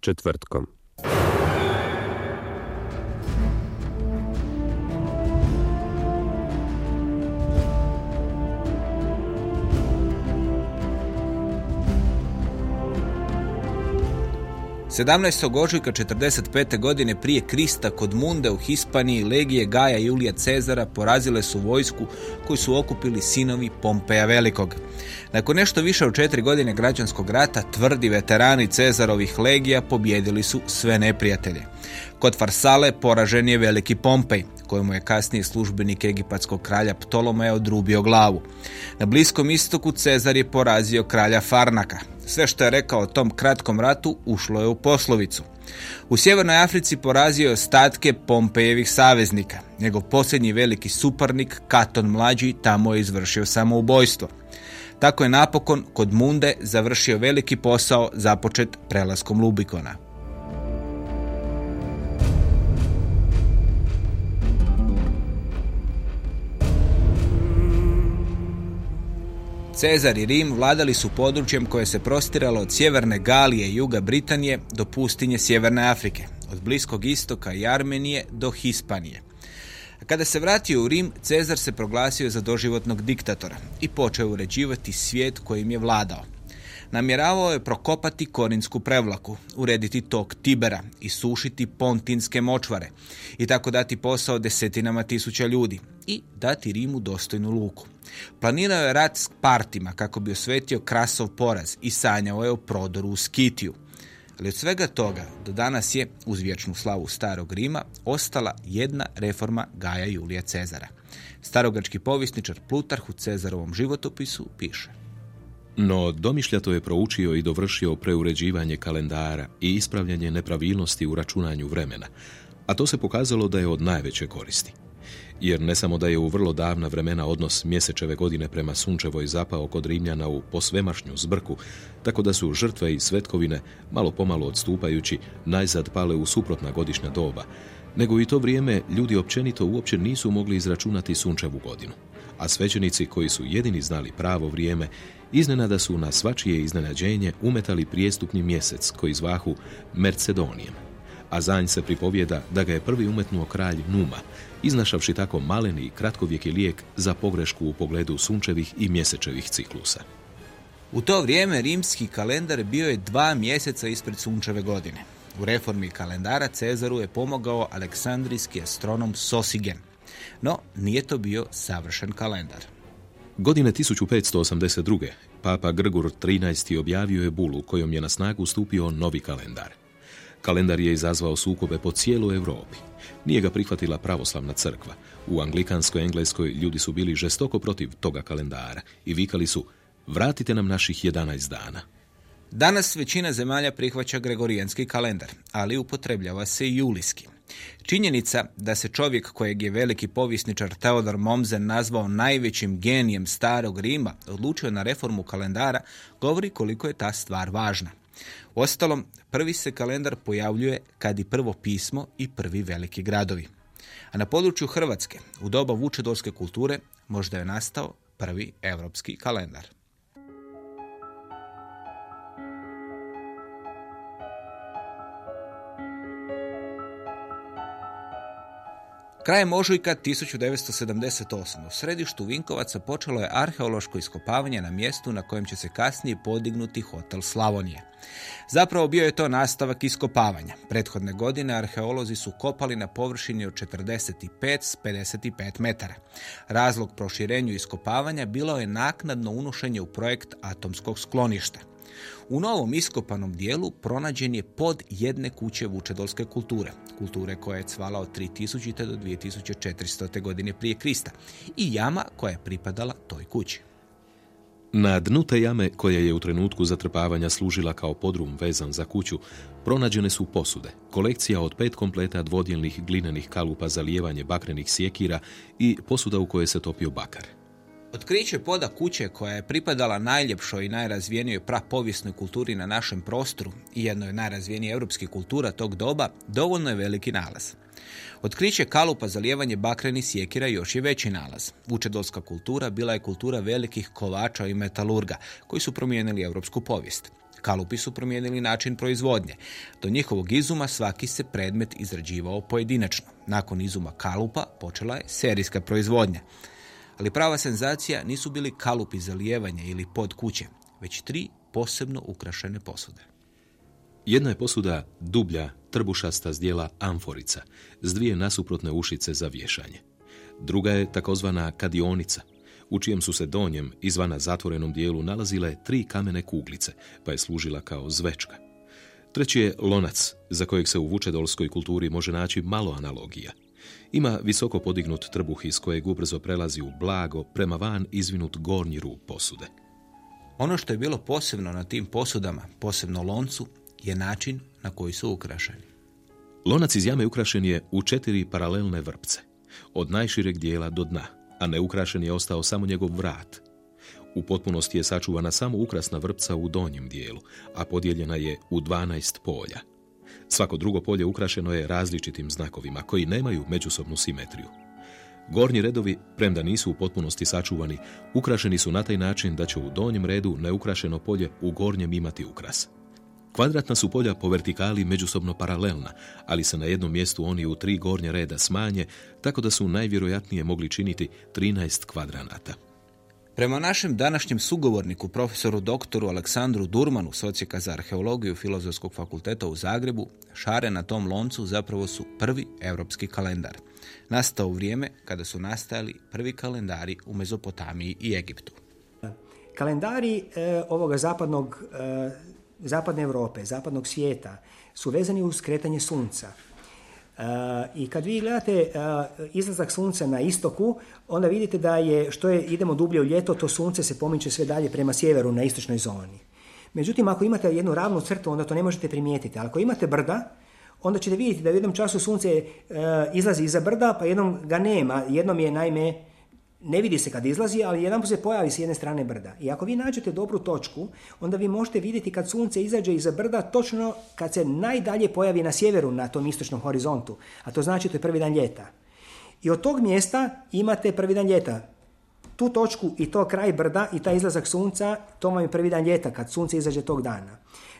četvrtkom. 17. ožujka 45. godine prije Krista kod Munde u Hispaniji legije Gaja Julija Cezara porazile su vojsku koju su okupili sinovi Pompeja Velikog. Nakon nešto više od četiri godine građanskog rata, tvrdi veterani Cezarovih legija pobjedili su sve neprijatelje. Kod Farsale poražen je veliki Pompej, kojemu je kasnije službenik egipatskog kralja Ptolomeja odrubio glavu. Na Bliskom istoku Cezar je porazio kralja Farnaka. Sve što je rekao o tom kratkom ratu ušlo je u poslovicu. U Sjevernoj Africi porazio je ostatke Pompejevih saveznika. Njegov posljednji veliki suparnik, Katon mlađi, tamo je izvršio samoubojstvo. Tako je napokon kod Munde završio veliki posao započet prelaskom Lubikona. Cezar i Rim vladali su područjem koje se prostiralo od sjeverne Galije i juga Britanije do pustinje Sjeverne Afrike, od Bliskog istoka i Armenije do Hispanije. Kada se vratio u Rim, Cezar se proglasio za doživotnog diktatora i počeo uređivati svijet kojim je vladao. Namjeravao je prokopati Korinsku prevlaku, urediti tok Tibera i sušiti pontinske močvare i tako dati posao desetinama tisuća ljudi i dati Rimu dostojnu luku. Planirao je rat s partima kako bi osvetio Krasov poraz i sanjao je o prodoru u Skitiju. Ali od svega toga do danas je, uz vječnu slavu Starog Rima, ostala jedna reforma Gaja Julija Cezara. Starogački povisničar Plutarh u Cezarovom životopisu piše. No, domišljato je proučio i dovršio preuređivanje kalendara i ispravljanje nepravilnosti u računanju vremena, a to se pokazalo da je od najveće koristi jer ne samo da je u vrlo davna vremena odnos mjesečeve godine prema sunčevoj zapao kod Rimljana u posvemašnju zbrku, tako da su žrtve i svetkovine, malo pomalo odstupajući, najzad pale u suprotna godišnja doba, nego i to vrijeme ljudi općenito uopće nisu mogli izračunati sunčevu godinu. A svećenici koji su jedini znali pravo vrijeme, iznenada su na svačije iznenađenje umetali prijestupni mjesec koji zvahu Mercedonijem. A zanj se pripovjeda da ga je prvi umetnuo kralj Numa, iznašavši tako maleni i kratkovjeki lijek za pogrešku u pogledu sunčevih i mjesečevih ciklusa. U to vrijeme rimski kalendar bio je dva mjeseca ispred sunčeve godine. U reformi kalendara Cezaru je pomogao aleksandrijski astronom Sosigen. No, nije to bio savršen kalendar. Godine 1582. Papa Grgur XIII. objavio je bulu kojom je na snagu stupio novi kalendar. Kalendar je izazvao sukobe po cijeloj Europi. Nije ga prihvatila pravoslavna crkva. U anglikanskoj Engleskoj ljudi su bili žestoko protiv toga kalendara i vikali su vratite nam naših 11 dana. Danas većina zemalja prihvaća gregorijanski kalendar, ali upotrebljava se i julijski. Činjenica da se čovjek kojeg je veliki povisničar Theodor Mommsen nazvao najvećim genijem starog Rima odlučio na reformu kalendara govori koliko je ta stvar važna. Ostalom, prvi se kalendar pojavljuje kad i prvo pismo i prvi veliki gradovi. A na području Hrvatske, u doba vučedolske kulture, možda je nastao prvi europski kalendar. Krajem ožujka 1978. u središtu Vinkovaca počelo je arheološko iskopavanje na mjestu na kojem će se kasnije podignuti hotel Slavonije. Zapravo bio je to nastavak iskopavanja. Prethodne godine arheolozi su kopali na površini od 45 s 55 metara. Razlog proširenju iskopavanja bilo je naknadno unošenje u projekt atomskog skloništa. U novom iskopanom dijelu pronađen je pod jedne kuće vučedolske kulture, kulture koja je cvala od 3000. do 2400. godine prije Krista i jama koja je pripadala toj kući. Na dnu te jame, koja je u trenutku zatrpavanja služila kao podrum vezan za kuću, pronađene su posude, kolekcija od pet kompleta dvodjelnih glinenih kalupa za lijevanje bakrenih sjekira i posuda u kojoj se topio bakar. Otkriće poda kuće koja je pripadala najljepšoj i najrazvijenijoj prapovijesnoj kulturi na našem prostoru i jednoj od najrazvijenijih europskih kultura tog doba dovoljno je veliki nalaz. Otkriće kalupa za lijevanje bakreni sjekira još je veći nalaz. Vučedolska kultura bila je kultura velikih kovača i metalurga koji su promijenili europsku povijest. Kalupi su promijenili način proizvodnje. Do njihovog izuma svaki se predmet izrađivao pojedinačno. Nakon izuma kalupa počela je serijska proizvodnja. Ali prava senzacija nisu bili kalupi za lijevanje ili pod kuće, već tri posebno ukrašene posude. Jedna je posuda dublja, trbušasta zdjela amforica, s dvije nasuprotne ušice za vješanje. Druga je takozvana kadionica, u čijem su se donjem, izvana zatvorenom dijelu, nalazile tri kamene kuglice, pa je služila kao zvečka. Treći je lonac, za kojeg se u vučedolskoj kulturi može naći malo analogija. Ima visoko podignut trbuh iz kojeg ubrzo prelazi u blago, prema van izvinut gornji rub posude. Ono što je bilo posebno na tim posudama, posebno loncu, je način na koji su ukrašeni. Lonac iz jame ukrašen je u četiri paralelne vrpce, od najšireg dijela do dna, a neukrašen je ostao samo njegov vrat. U potpunosti je sačuvana samo ukrasna vrpca u donjem dijelu, a podijeljena je u 12 polja. Svako drugo polje ukrašeno je različitim znakovima koji nemaju međusobnu simetriju. Gornji redovi, premda nisu u potpunosti sačuvani, ukrašeni su na taj način da će u donjem redu neukrašeno polje u gornjem imati ukras. Kvadratna su polja po vertikali međusobno paralelna, ali se na jednom mjestu oni u tri gornje reda smanje, tako da su najvjerojatnije mogli činiti 13 kvadranata. Prema našem današnjem sugovorniku, profesoru doktoru Aleksandru Durmanu, socijeka za arheologiju Filozofskog fakulteta u Zagrebu, šare na tom loncu zapravo su prvi europski kalendar. Nastao vrijeme kada su nastajali prvi kalendari u Mezopotamiji i Egiptu. Kalendari e, ovoga zapadnog e, zapadne Europe, zapadnog svijeta su vezani uz kretanje sunca. I kad vi gledate e, izlazak sunca na istoku, onda vidite da je, što je, idemo dublje u ljeto, to sunce se pomiče sve dalje prema sjeveru na istočnoj zoni. Međutim, ako imate jednu ravnu crtu, onda to ne možete primijetiti. Ali ako imate brda, onda ćete vidjeti da u jednom času sunce e, izlazi iza brda, pa jednom ga nema. Jednom je naime ne vidi se kad izlazi, ali jedan se pojavi s jedne strane brda. I ako vi nađete dobru točku, onda vi možete vidjeti kad sunce izađe iza brda točno kad se najdalje pojavi na sjeveru na tom istočnom horizontu. A to znači to je prvi dan ljeta. I od tog mjesta imate prvi dan ljeta. Tu točku i to kraj brda i taj izlazak sunca, to vam je prvi dan ljeta kad sunce izađe tog dana.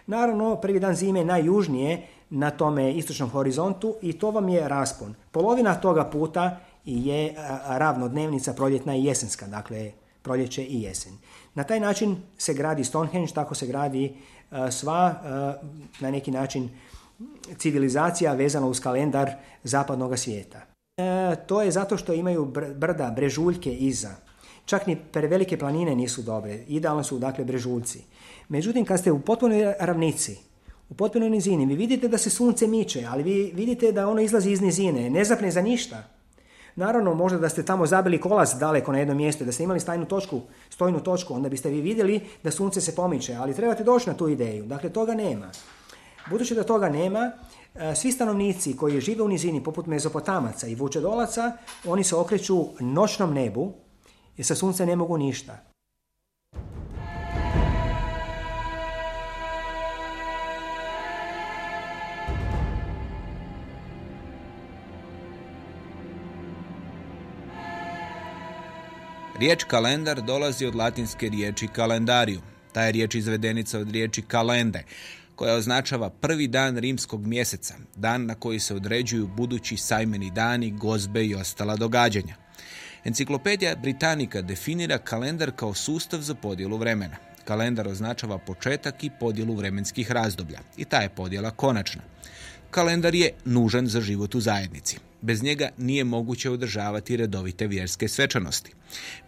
Naravno, prvi dan zime najjužnije na tome istočnom horizontu i to vam je raspon. Polovina toga puta je ravnodnevnica proljetna i jesenska, dakle proljeće i jesen. Na taj način se gradi Stonehenge, tako se gradi sva na neki način civilizacija vezana uz kalendar zapadnog svijeta. E, to je zato što imaju brda, brežuljke iza. Čak ni prevelike planine nisu dobre, idealno su dakle brežuljci. Međutim, kad ste u potpunoj ravnici, u potpunoj nizini, vi vidite da se sunce miče, ali vi vidite da ono izlazi iz nizine, ne zapne za ništa. Naravno, možda da ste tamo zabili kolac daleko na jedno mjesto, da ste imali stajnu točku, stojnu točku, onda biste vi vidjeli da sunce se pomiče, ali trebate doći na tu ideju. Dakle, toga nema. Budući da toga nema, e, svi stanovnici koji žive u nizini, poput mezopotamaca i vučedolaca, oni se okreću noćnom nebu, jer sa sunce ne mogu ništa. Riječ kalendar dolazi od latinske riječi kalendariju. Ta je riječ izvedenica od riječi kalende, koja označava prvi dan rimskog mjeseca, dan na koji se određuju budući sajmeni dani, gozbe i ostala događanja. Enciklopedija Britanika definira kalendar kao sustav za podjelu vremena. Kalendar označava početak i podjelu vremenskih razdoblja i ta je podjela konačna. Kalendar je nužan za život u zajednici. Bez njega nije moguće održavati redovite vjerske svečanosti.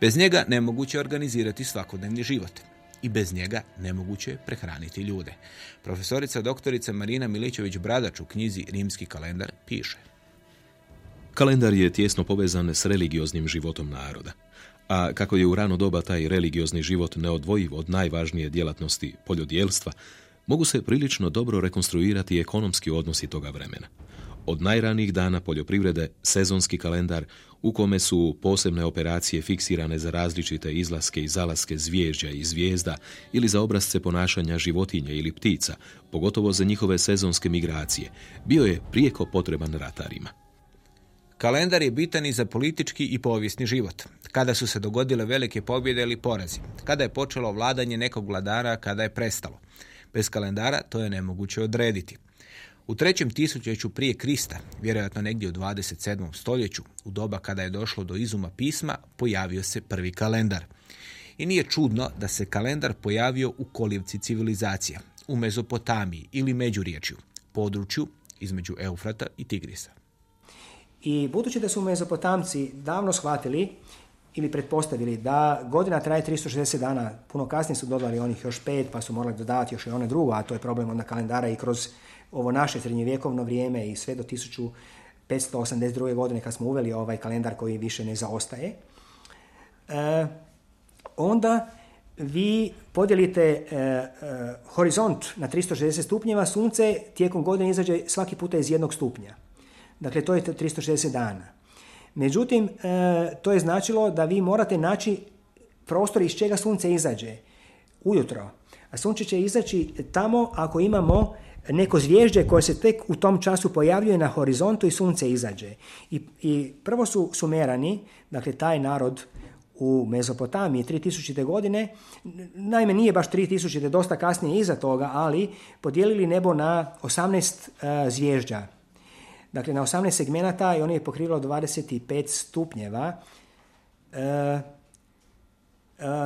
Bez njega nemoguće organizirati svakodnevni život. I bez njega nemoguće je prehraniti ljude. Profesorica doktorica Marina Milićević-Bradač u knjizi Rimski kalendar piše. Kalendar je tjesno povezan s religioznim životom naroda. A kako je u rano doba taj religiozni život neodvojiv od najvažnije djelatnosti poljodjelstva, mogu se prilično dobro rekonstruirati ekonomski odnosi toga vremena od najranijih dana poljoprivrede sezonski kalendar u kome su posebne operacije fiksirane za različite izlaske i zalaske zvježđa i zvijezda ili za obrazce ponašanja životinja ili ptica, pogotovo za njihove sezonske migracije, bio je prijeko potreban ratarima. Kalendar je bitan i za politički i povijesni život. Kada su se dogodile velike pobjede ili porazi, kada je počelo vladanje nekog vladara, kada je prestalo. Bez kalendara to je nemoguće odrediti. U trećem tisućeću prije Krista, vjerojatno negdje u 27. stoljeću, u doba kada je došlo do izuma pisma, pojavio se prvi kalendar. I nije čudno da se kalendar pojavio u kolijevci civilizacija, u Mezopotamiji ili Međuriječju, području između Eufrata i Tigrisa. I budući da su Mezopotamci davno shvatili ili pretpostavili da godina traje 360 dana, puno kasnije su dodali onih još pet, pa su morali dodati još i one drugo, a to je problem onda kalendara i kroz ovo naše srednjevjekovno vrijeme i sve do 1582. godine kad smo uveli ovaj kalendar koji više ne zaostaje, e, onda vi podijelite e, e, horizont na 360 stupnjeva, sunce tijekom godine izađe svaki puta iz jednog stupnja. Dakle, to je 360 dana. Međutim, to je značilo da vi morate naći prostor iz čega sunce izađe ujutro. A sunce će izaći tamo ako imamo neko zvježđe koje se tek u tom času pojavljuje na horizontu i sunce izađe. I, i prvo su sumerani, dakle taj narod u Mezopotamiji 3000. godine, naime nije baš 3000. dosta kasnije iza toga, ali podijelili nebo na 18 uh, e, zvježđa. Dakle, na 18 segmenata i ono je pokrilo 25 stupnjeva. Uh,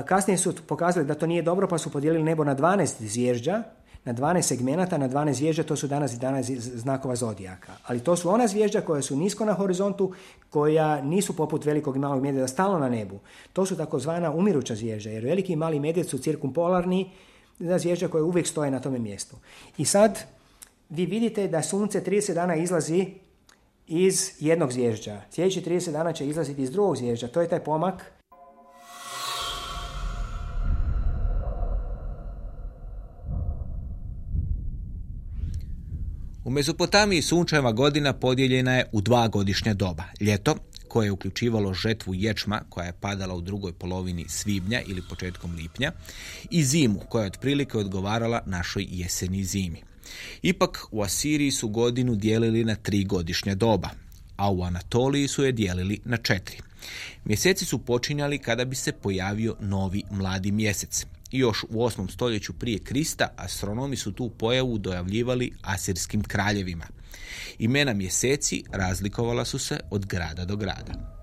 kasnije su pokazali da to nije dobro, pa su podijelili nebo na 12 zvježđa, na 12 segmenata, na 12 zvježđa, to su danas i danas znakova zodijaka. Ali to su ona zvježđa koja su nisko na horizontu, koja nisu poput velikog i malog medvjeda stalno na nebu. To su takozvana umiruća zvježđa, jer veliki i mali medvjed su cirkumpolarni zvježđa koje uvijek stoje na tome mjestu. I sad vi vidite da sunce 30 dana izlazi iz jednog zvježđa. Sljedeći 30 dana će izlaziti iz drugog zvježđa. To je taj pomak U Mezopotamiji sunčeva godina podijeljena je u dva godišnja doba. Ljeto, koje je uključivalo žetvu ječma koja je padala u drugoj polovini svibnja ili početkom lipnja i zimu koja je otprilike odgovarala našoj jeseni zimi. Ipak u Asiriji su godinu dijelili na tri godišnja doba, a u Anatoliji su je dijelili na četiri. Mjeseci su počinjali kada bi se pojavio novi mladi mjesec. Još u 8. stoljeću prije Krista astronomi su tu pojavu dojavljivali asirskim kraljevima. Imena mjeseci razlikovala su se od grada do grada.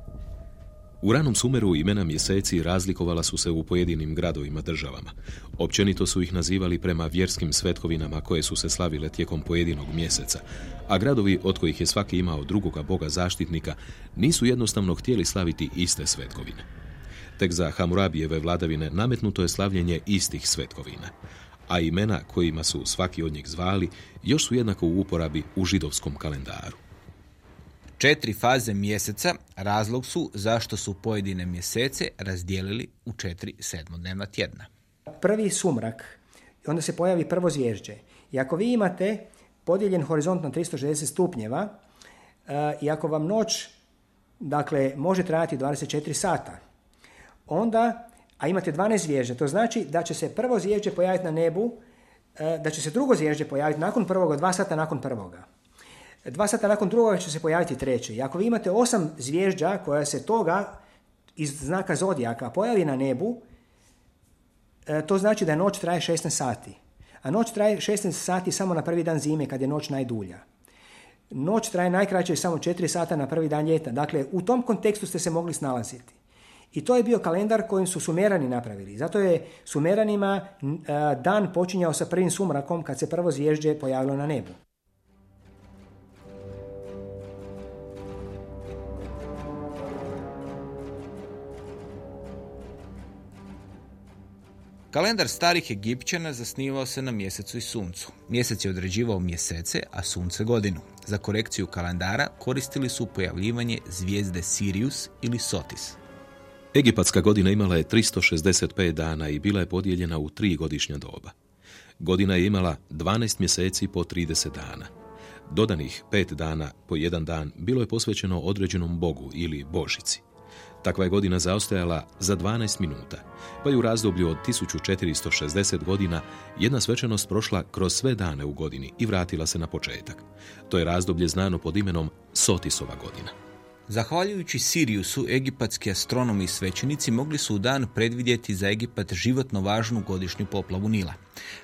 U ranom Sumeru imena mjeseci razlikovala su se u pojedinim gradovima državama. Općenito su ih nazivali prema vjerskim svetkovinama koje su se slavile tijekom pojedinog mjeseca, a gradovi od kojih je svaki imao drugoga boga zaštitnika nisu jednostavno htjeli slaviti iste svetkovine. Tek za Hamurabijeve vladavine nametnuto je slavljenje istih svetkovina, a imena kojima su svaki od njih zvali još su jednako u uporabi u židovskom kalendaru. Četiri faze mjeseca razlog su zašto su pojedine mjesece razdijelili u četiri sedmodnevna tjedna. Prvi sumrak, onda se pojavi prvo zvježđe. I ako vi imate podijeljen horizont na 360 stupnjeva eh, i ako vam noć dakle, može trajati 24 sata, onda, a imate 12 zvježđa, to znači da će se prvo zvježđe pojaviti na nebu, e, da će se drugo zvježđe pojaviti nakon prvoga, dva sata nakon prvoga. Dva sata nakon drugoga će se pojaviti treće. I ako vi imate osam zvježđa koja se toga iz znaka zodijaka pojavi na nebu, e, to znači da noć traje 16 sati. A noć traje 16 sati samo na prvi dan zime kad je noć najdulja. Noć traje najkraće samo 4 sata na prvi dan ljeta. Dakle, u tom kontekstu ste se mogli snalaziti. I to je bio kalendar kojim su Sumerani napravili. Zato je Sumeranima dan počinjao sa prvim sumrakom kad se prvo zvježđe pojavilo na nebu. Kalendar starih Egipćana zasnivao se na mjesecu i suncu. Mjesec je određivao mjesece, a sunce godinu. Za korekciju kalendara koristili su pojavljivanje zvijezde Sirius ili Sotis. Egipatska godina imala je 365 dana i bila je podijeljena u tri godišnja doba. Godina je imala 12 mjeseci po 30 dana. Dodanih pet dana po jedan dan bilo je posvećeno određenom bogu ili božici. Takva je godina zaostajala za 12 minuta, pa je u razdoblju od 1460 godina jedna svečanost prošla kroz sve dane u godini i vratila se na početak. To je razdoblje znano pod imenom Sotisova godina. Zahvaljujući Siriusu, egipatski astronomi i svećenici mogli su u dan predvidjeti za Egipat životno važnu godišnju poplavu Nila.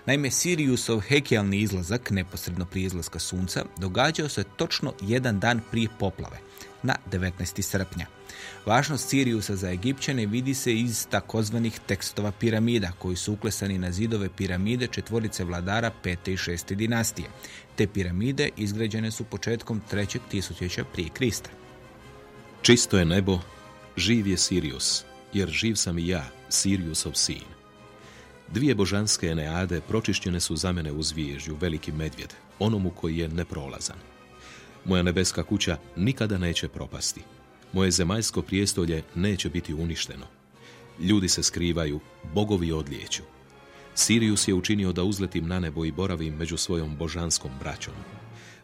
Naime, Siriusov hekijalni izlazak, neposredno prije izlaska sunca, događao se točno jedan dan prije poplave, na 19. srpnja. Važnost Siriusa za Egipćane vidi se iz takozvanih tekstova piramida, koji su uklesani na zidove piramide četvorice vladara 5. i 6. dinastije. Te piramide izgrađene su početkom trećeg tisućeća prije Krista. Čisto je nebo, živ je Sirius, jer živ sam i ja, Siriusov sin. Dvije božanske eneade pročišćene su za mene u zvježđu, veliki medvjed, onomu koji je neprolazan. Moja nebeska kuća nikada neće propasti. Moje zemaljsko prijestolje neće biti uništeno. Ljudi se skrivaju, bogovi odlijeću. Sirius je učinio da uzletim na nebo i boravim među svojom božanskom braćom.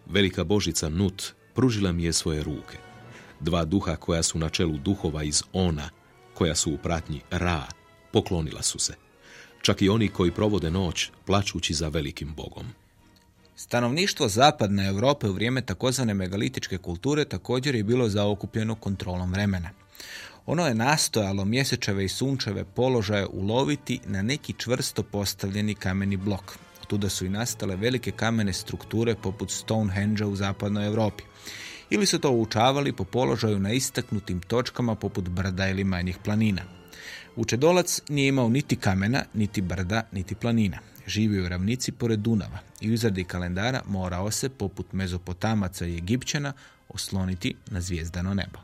Velika božica Nut pružila mi je svoje ruke. Dva duha koja su na čelu duhova iz Ona, koja su u pratnji Ra, poklonila su se. Čak i oni koji provode noć, plačući za velikim bogom. Stanovništvo zapadne Europe u vrijeme takozvane megalitičke kulture također je bilo zaokupljeno kontrolom vremena. Ono je nastojalo mjesečeve i sunčeve položaje uloviti na neki čvrsto postavljeni kameni blok. Tuda su i nastale velike kamene strukture poput Stonehenge u zapadnoj Europi. Ili su to učavali po položaju na istaknutim točkama poput brda ili manjih planina. Vučedolac nije imao niti kamena, niti brda, niti planina živio u ravnici pored Dunava i u izradi kalendara morao se, poput Mezopotamaca i Egipćana, osloniti na zvijezdano nebo.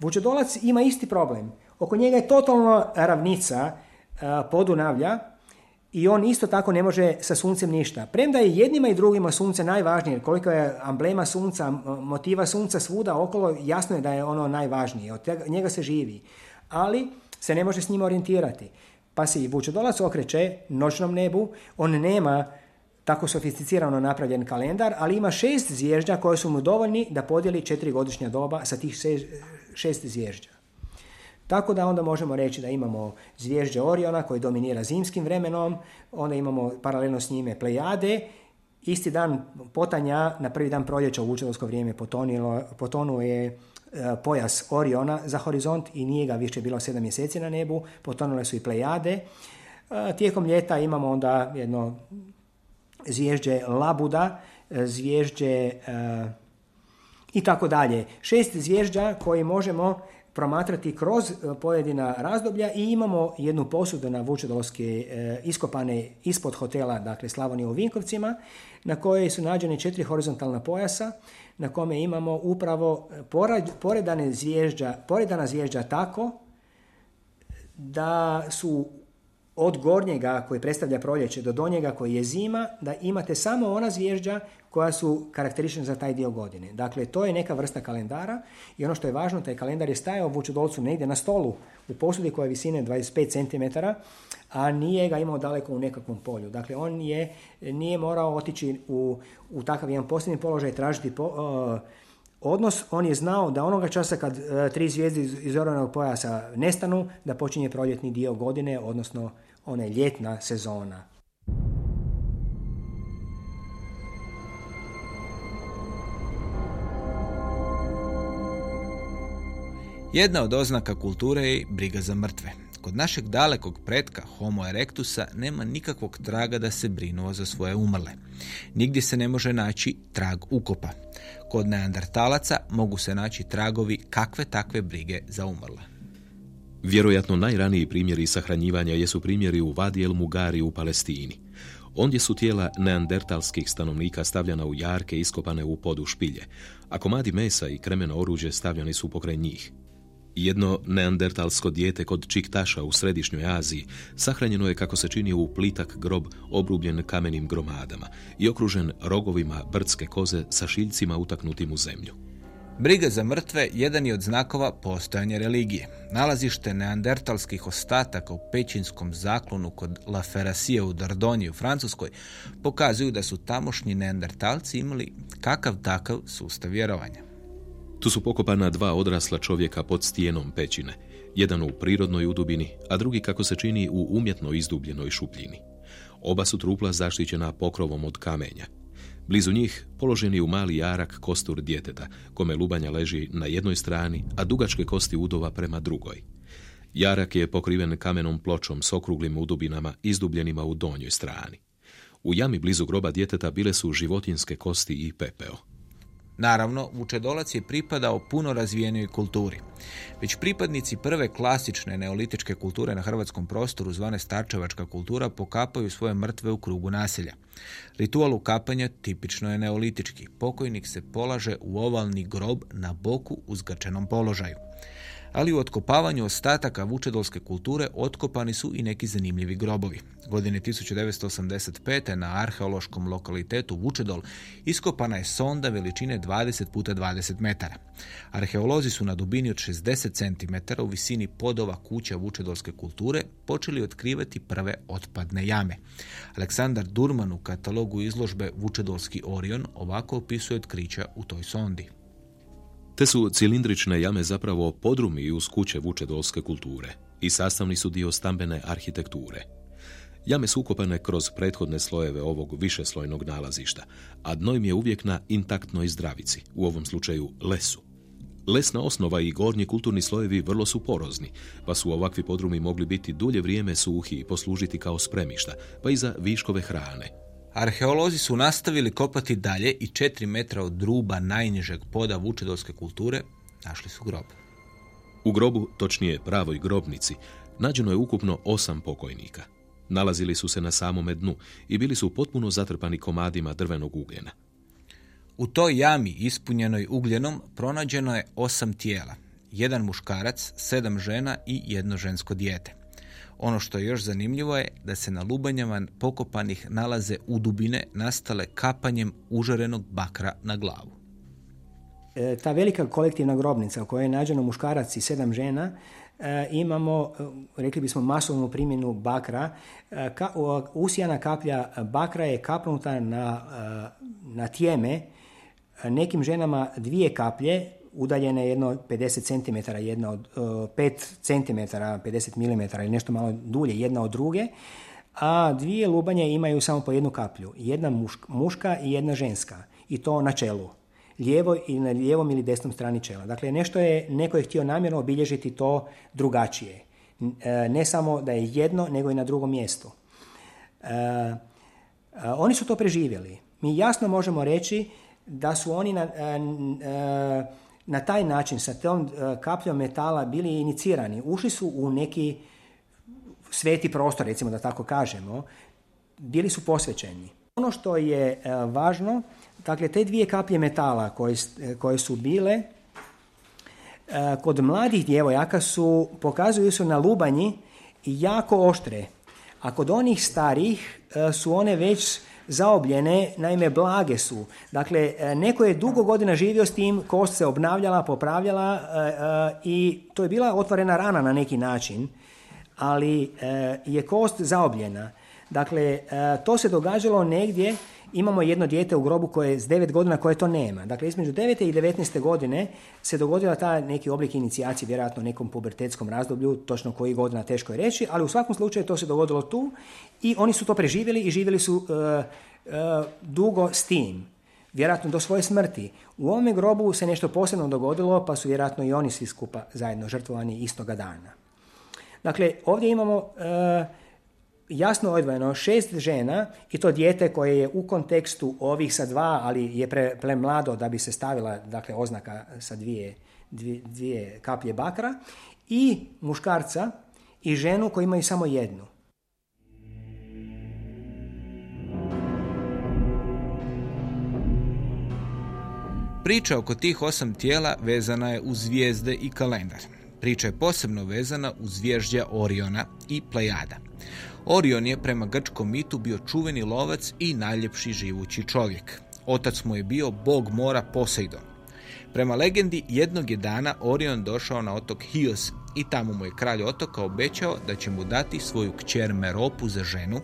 Vučedolac ima isti problem. Oko njega je totalno ravnica podunavlja i on isto tako ne može sa suncem ništa. Premda je jednima i drugima sunce najvažnije, koliko je amblema sunca, motiva sunca svuda okolo, jasno je da je ono najvažnije, od njega se živi. Ali se ne može s njima orijentirati pa se i vučedolac okreće noćnom nebu, on nema tako sofisticirano napravljen kalendar, ali ima šest zvježđa koje su mu dovoljni da podijeli četiri godišnja doba sa tih šest zvježđa. Tako da onda možemo reći da imamo zvježđe Oriona koji dominira zimskim vremenom, onda imamo paralelno s njime Plejade, isti dan potanja, na prvi dan proljeća u vučedolsko vrijeme potonuo je pojas Oriona za horizont i nije ga više bilo sedam mjeseci na nebu, potonule su i plejade. E, tijekom ljeta imamo onda jedno zvježđe Labuda, e, zvježđe i tako dalje. Šest zvježđa koje možemo promatrati kroz pojedina razdoblja i imamo jednu posudu na Vučedolske iskopane ispod hotela, dakle Slavonije u Vinkovcima, na kojoj su nađene četiri horizontalna pojasa na kome imamo upravo poredane zvježđa, poredana zvježđa tako da su od gornjega koji predstavlja proljeće do donjega koji je zima, da imate samo ona zvježđa koja su karakteristična za taj dio godine. Dakle, to je neka vrsta kalendara i ono što je važno, taj kalendar je stajao u Vučudolcu negdje na stolu u posudi koja je visine 25 cm, a nije ga imao daleko u nekakvom polju. Dakle, on je, nije morao otići u, u takav jedan posljednji položaj i tražiti po, uh, odnos. On je znao da onoga časa kad uh, tri zvijezde iz, iz pojasa nestanu, da počinje proljetni dio godine, odnosno ona je ljetna sezona. Jedna od oznaka kulture je briga za mrtve. Kod našeg dalekog pretka Homo erectusa nema nikakvog traga da se brinuo za svoje umrle. Nigdje se ne može naći trag ukopa. Kod neandertalaca mogu se naći tragovi kakve takve brige za umrle. Vjerojatno najraniji primjeri sahranjivanja jesu primjeri u Vadi el Mugari u Palestini. Ondje su tijela neandertalskih stanovnika stavljana u jarke iskopane u podu špilje, a komadi mesa i kremeno oruđe stavljani su pokraj njih. Jedno neandertalsko dijete kod Čiktaša u središnjoj Aziji sahranjeno je kako se čini u plitak grob obrubljen kamenim gromadama i okružen rogovima brdske koze sa šiljcima utaknutim u zemlju. Briga za mrtve jedan je od znakova postojanja religije. Nalazište neandertalskih ostataka u pećinskom zaklonu kod La Ferrasie u Dardonji u Francuskoj pokazuju da su tamošnji neandertalci imali kakav takav sustav vjerovanja. Tu su pokopana dva odrasla čovjeka pod stijenom pećine, jedan u prirodnoj udubini, a drugi kako se čini u umjetno izdubljenoj šupljini. Oba su trupla zaštićena pokrovom od kamenja. Blizu njih položen je u mali jarak kostur djeteta, kome lubanja leži na jednoj strani, a dugačke kosti udova prema drugoj. Jarak je pokriven kamenom pločom s okruglim udubinama izdubljenima u donjoj strani. U jami blizu groba djeteta bile su životinske kosti i pepeo. Naravno, Vučedolac je pripadao puno razvijenijoj kulturi. Već pripadnici prve klasične neolitičke kulture na hrvatskom prostoru, zvane starčevačka kultura, pokapaju svoje mrtve u krugu naselja. Ritual ukapanja tipično je neolitički. Pokojnik se polaže u ovalni grob na boku u zgrčenom položaju ali u otkopavanju ostataka vučedolske kulture otkopani su i neki zanimljivi grobovi. Godine 1985. na arheološkom lokalitetu Vučedol iskopana je sonda veličine 20 puta 20 metara. Arheolozi su na dubini od 60 cm u visini podova kuća vučedolske kulture počeli otkrivati prve otpadne jame. Aleksandar Durman u katalogu izložbe Vučedolski Orion ovako opisuje otkrića u toj sondi. Te su cilindrične jame zapravo podrumi uz kuće vučedolske kulture i sastavni su dio stambene arhitekture. Jame su ukopane kroz prethodne slojeve ovog višeslojnog nalazišta, a dno im je uvijek na intaktnoj zdravici, u ovom slučaju lesu. Lesna osnova i gornji kulturni slojevi vrlo su porozni, pa su ovakvi podrumi mogli biti dulje vrijeme suhi i poslužiti kao spremišta, pa i za viškove hrane, Arheolozi su nastavili kopati dalje i četiri metra od druba najnižeg poda vučedolske kulture našli su grob. U grobu, točnije pravoj grobnici, nađeno je ukupno osam pokojnika. Nalazili su se na samome dnu i bili su potpuno zatrpani komadima drvenog ugljena. U toj jami ispunjenoj ugljenom pronađeno je osam tijela. Jedan muškarac, sedam žena i jedno žensko dijete. Ono što je još zanimljivo je da se na lubanjama pokopanih nalaze udubine nastale kapanjem užarenog bakra na glavu. E, ta velika kolektivna grobnica u kojoj je nađeno muškarac i sedam žena, e, imamo, e, rekli bismo, masovnu primjenu bakra. Ka, usijana kaplja bakra je kapnuta na, na tijeme, nekim ženama dvije kaplje, udaljene jedno 50 cm, jedna od, 5 cm, 50 mm ili nešto malo dulje jedna od druge, a dvije lubanje imaju samo po jednu kaplju, jedna muška i jedna ženska i to na čelu. Lijevo i na lijevom ili desnom strani čela. Dakle, nešto je, neko je htio namjerno obilježiti to drugačije. E, ne samo da je jedno, nego i na drugom mjestu. E, oni su to preživjeli. Mi jasno možemo reći da su oni na, e, na taj način sa tom e, kapljom metala bili inicirani, ušli su u neki sveti prostor, recimo da tako kažemo, bili su posvećeni. Ono što je e, važno, dakle, te dvije kaplje metala koje, e, koje su bile, kod mladih djevojaka su, pokazuju se na lubanji jako oštre, a kod onih starih su one već zaobljene, naime blage su. Dakle, e, neko je dugo godina živio s tim, kost se obnavljala, popravljala e, e, i to je bila otvorena rana na neki način, ali je kost zaobljena. Dakle, to se događalo negdje imamo jedno dijete u grobu koje je s 9 godina koje to nema. Dakle, između 9. i 19. godine se dogodila ta neki oblik inicijacije, vjerojatno u nekom pubertetskom razdoblju, točno koji godina teško je reći, ali u svakom slučaju to se dogodilo tu i oni su to preživjeli i živjeli su uh, uh, dugo s tim. Vjerojatno do svoje smrti. U ovome grobu se nešto posebno dogodilo, pa su vjerojatno i oni svi skupa zajedno žrtvovani istoga dana. Dakle, ovdje imamo uh, jasno odvojeno šest žena i to dijete koje je u kontekstu ovih sa dva, ali je pre, pre mlado da bi se stavila dakle, oznaka sa dvije, dvije, dvije kaplje bakra i muškarca i ženu koji imaju samo jednu. Priča oko tih osam tijela vezana je uz zvijezde i kalendar. Priča je posebno vezana uz vježđa Oriona i Plejada. Orion je prema grčkom mitu bio čuveni lovac i najljepši živući čovjek. Otac mu je bio bog mora Poseidon. Prema legendi, jednog je dana Orion došao na otok Hios i tamo mu je kralj otoka obećao da će mu dati svoju kćer Meropu za ženu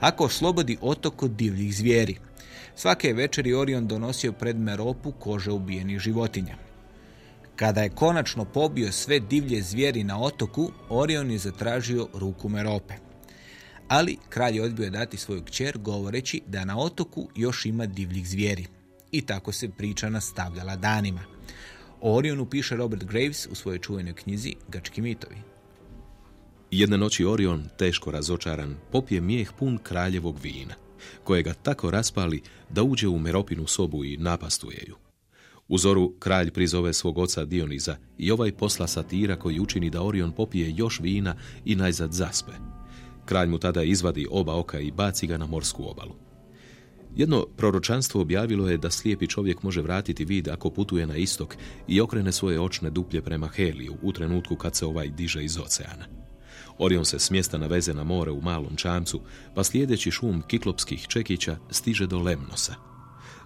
ako oslobodi otok od divljih zvijeri. Svake večeri Orion donosio pred Meropu kože ubijenih životinja. Kada je konačno pobio sve divlje zvijeri na otoku, Orion je zatražio ruku Merope. Ali kralj je odbio dati svoju kćer govoreći da na otoku još ima divljih zvijeri. I tako se priča nastavljala danima. O Orionu piše Robert Graves u svojoj čuvenoj knjizi Gački mitovi. Jedne noći Orion, teško razočaran, popije mijeh pun kraljevog vina, kojega tako raspali da uđe u Meropinu sobu i napastuje ju. U zoru kralj prizove svog oca Dioniza i ovaj posla satira koji učini da Orion popije još vina i najzad zaspe. Kralj mu tada izvadi oba oka i baci ga na morsku obalu. Jedno proročanstvo objavilo je da slijepi čovjek može vratiti vid ako putuje na istok i okrene svoje očne duplje prema Heliju u trenutku kad se ovaj diže iz oceana. Orion se smjesta na veze na more u malom čamcu, pa slijedeći šum kiklopskih čekića stiže do Lemnosa.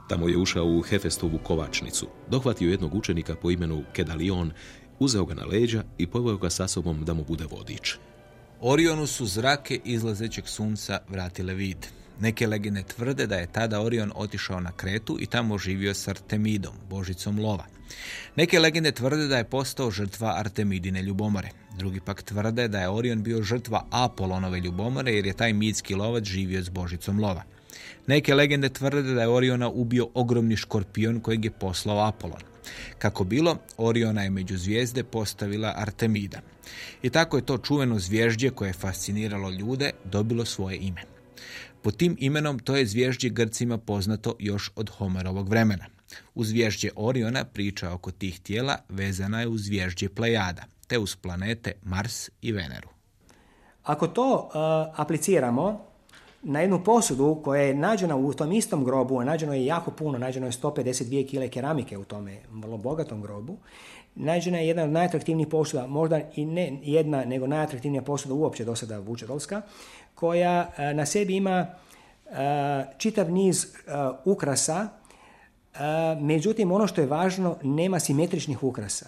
Tamo je ušao u Hefestovu kovačnicu, dohvatio jednog učenika po imenu Kedalion, uzeo ga na leđa i poveo ga sa sobom da mu bude vodič. Orionu su zrake izlazećeg sunca vratile vid. Neke legende tvrde da je tada Orion otišao na Kretu i tamo živio s Artemidom, božicom lova. Neke legende tvrde da je postao žrtva Artemidine ljubomore. Drugi pak tvrde da je Orion bio žrtva Apolonove ljubomore jer je taj mitski lovac živio s božicom lova. Neke legende tvrde da je Oriona ubio ogromni škorpion kojeg je poslao Apolon. Kako bilo, Oriona je među zvijezde postavila Artemida. I tako je to čuveno zvježdje koje je fasciniralo ljude dobilo svoje ime. Po tim imenom to je zvježdje Grcima poznato još od Homerovog vremena. U zvježdje Oriona priča oko tih tijela vezana je uz zvježdje Plejada, te uz planete Mars i Veneru. Ako to uh, apliciramo na jednu posudu koja je nađena u tom istom grobu, a nađeno je jako puno, nađeno je 152 kile keramike u tome vrlo bogatom grobu, nađena je jedna od najatraktivnijih posuda, možda i ne jedna, nego najatraktivnija posuda uopće do sada vučedolska, koja e, na sebi ima e, čitav niz e, ukrasa, međutim ono što je važno, nema simetričnih ukrasa.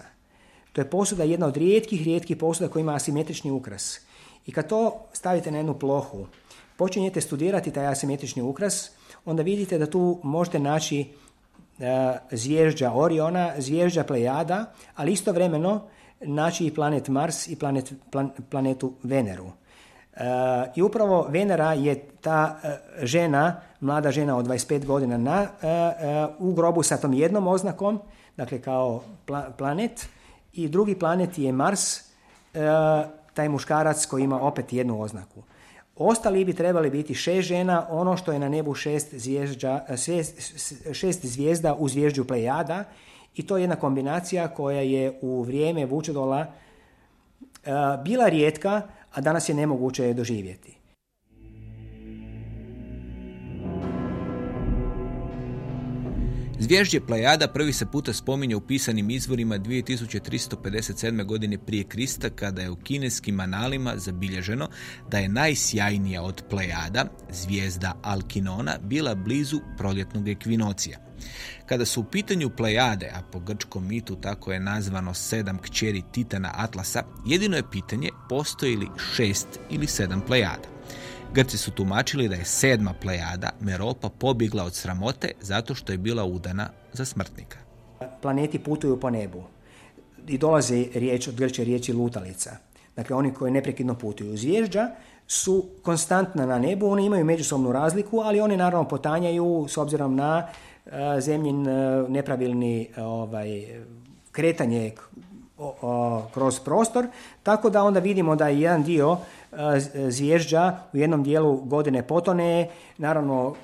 To je posuda jedna od rijetkih, rijetkih posuda koja ima asimetrični ukras. I kad to stavite na jednu plohu, počinjete studirati taj asimetrični ukras, onda vidite da tu možete naći zvježđa Oriona, zvježđa Plejada, ali istovremeno naći i planet Mars i planet, planetu Veneru. I upravo Venera je ta e, žena, mlada žena od 25 godina na, e, e, u grobu sa tom jednom oznakom, dakle kao planet, i drugi planet je Mars, taj muškarac koji ima opet jednu oznaku. Ostali bi trebali biti šest žena, ono što je na nebu šest, zvijezda, šest zvijezda u zvježđu Plejada i to je jedna kombinacija koja je u vrijeme Vučedola bila rijetka, a danas je nemoguće doživjeti. Zvježdje Plejada prvi se puta spominje u pisanim izvorima 2357. godine prije Krista kada je u kineskim analima zabilježeno da je najsjajnija od Plejada, zvijezda Alkinona, bila blizu proljetnog ekvinocija. Kada su u pitanju Plejade, a po grčkom mitu tako je nazvano sedam kćeri Titana Atlasa, jedino je pitanje postoji li šest ili sedam Plejada. Grci su tumačili da je sedma Plejada, Meropa, pobjegla od sramote zato što je bila udana za smrtnika. Planeti putuju po nebu i dolaze riječ od grče riječi lutalica. Dakle, oni koji neprekidno putuju. Zvježđa su konstantna na nebu, one imaju međusobnu razliku, ali one naravno potanjaju s obzirom na zemljin nepravilni ovaj, kretanje kroz prostor, tako da onda vidimo da je jedan dio zvježđa u jednom dijelu godine potone, naravno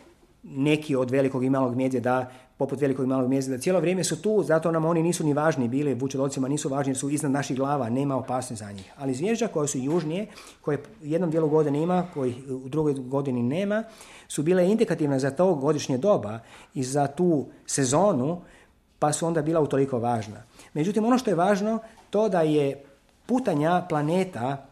neki od velikog i malog medvjeda, poput velikog i malog medvjeda, cijelo vrijeme su tu, zato nam oni nisu ni važni bili, vučedolcima nisu važni su iznad naših glava, nema opasnosti za njih. Ali zvježđa koje su južnije, koje u jednom dijelu godine ima, koji u drugoj godini nema, su bile indikativne za to godišnje doba i za tu sezonu, pa su onda bila utoliko važna. Međutim, ono što je važno, to da je putanja planeta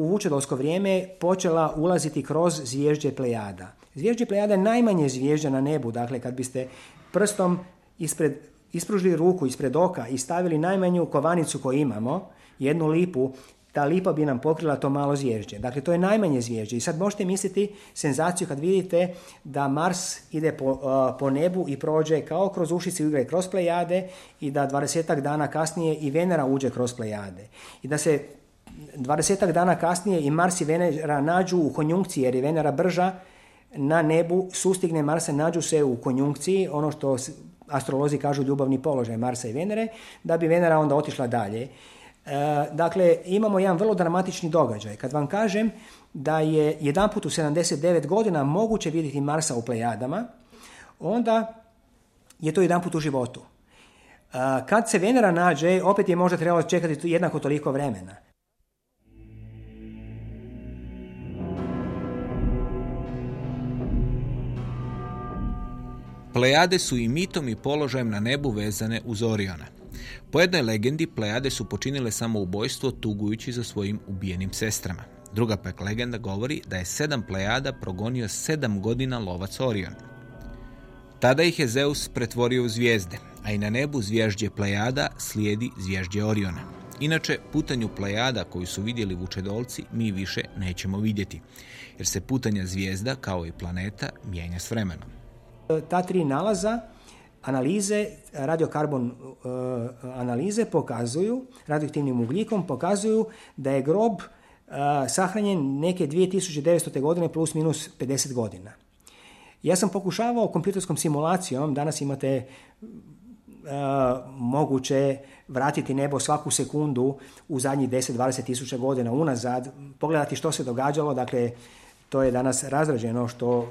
u vučedolsko vrijeme počela ulaziti kroz zvježđe Plejada. Zvježđe Plejada je najmanje zvježđe na nebu, dakle kad biste prstom ispred, ispružili ruku ispred oka i stavili najmanju kovanicu koju imamo, jednu lipu, ta lipa bi nam pokrila to malo zvježđe. Dakle, to je najmanje zvježđe. I sad možete misliti senzaciju kad vidite da Mars ide po, po nebu i prođe kao kroz ušice igre kroz plejade i da dvadesetak dana kasnije i Venera uđe kroz plejade. I da se Dvadesetak dana kasnije i Mars i Venera nađu u konjunkciji jer je Venera brža na nebu, sustigne Marsa, nađu se u konjunkciji, ono što astrolozi kažu ljubavni položaj Marsa i Venere, da bi Venera onda otišla dalje. E, dakle, imamo jedan vrlo dramatični događaj. Kad vam kažem da je jedanput u 79 godina moguće vidjeti Marsa u Plejadama, onda je to jedanput u životu. E, kad se Venera nađe, opet je možda trebalo čekati jednako toliko vremena. Plejade su i mitom i položajem na nebu vezane uz Oriona. Po jednoj legendi Plejade su počinile samoubojstvo tugujući za svojim ubijenim sestrama. Druga pak legenda govori da je sedam Plejada progonio sedam godina lovac Orion. Tada ih je Zeus pretvorio u zvijezde, a i na nebu zvježđe Plejada slijedi zvježđe Oriona. Inače, putanju Plejada koju su vidjeli vučedolci mi više nećemo vidjeti, jer se putanja zvijezda, kao i planeta, mijenja s vremenom. Ta tri nalaza analize, radiokarbon uh, analize pokazuju, radioaktivnim ugljikom pokazuju da je grob uh, sahranjen neke 2900. godine plus minus 50 godina. Ja sam pokušavao kompjuterskom simulacijom, danas imate uh, moguće vratiti nebo svaku sekundu u zadnjih 10-20 tisuća godina unazad, pogledati što se događalo, dakle to je danas razrađeno što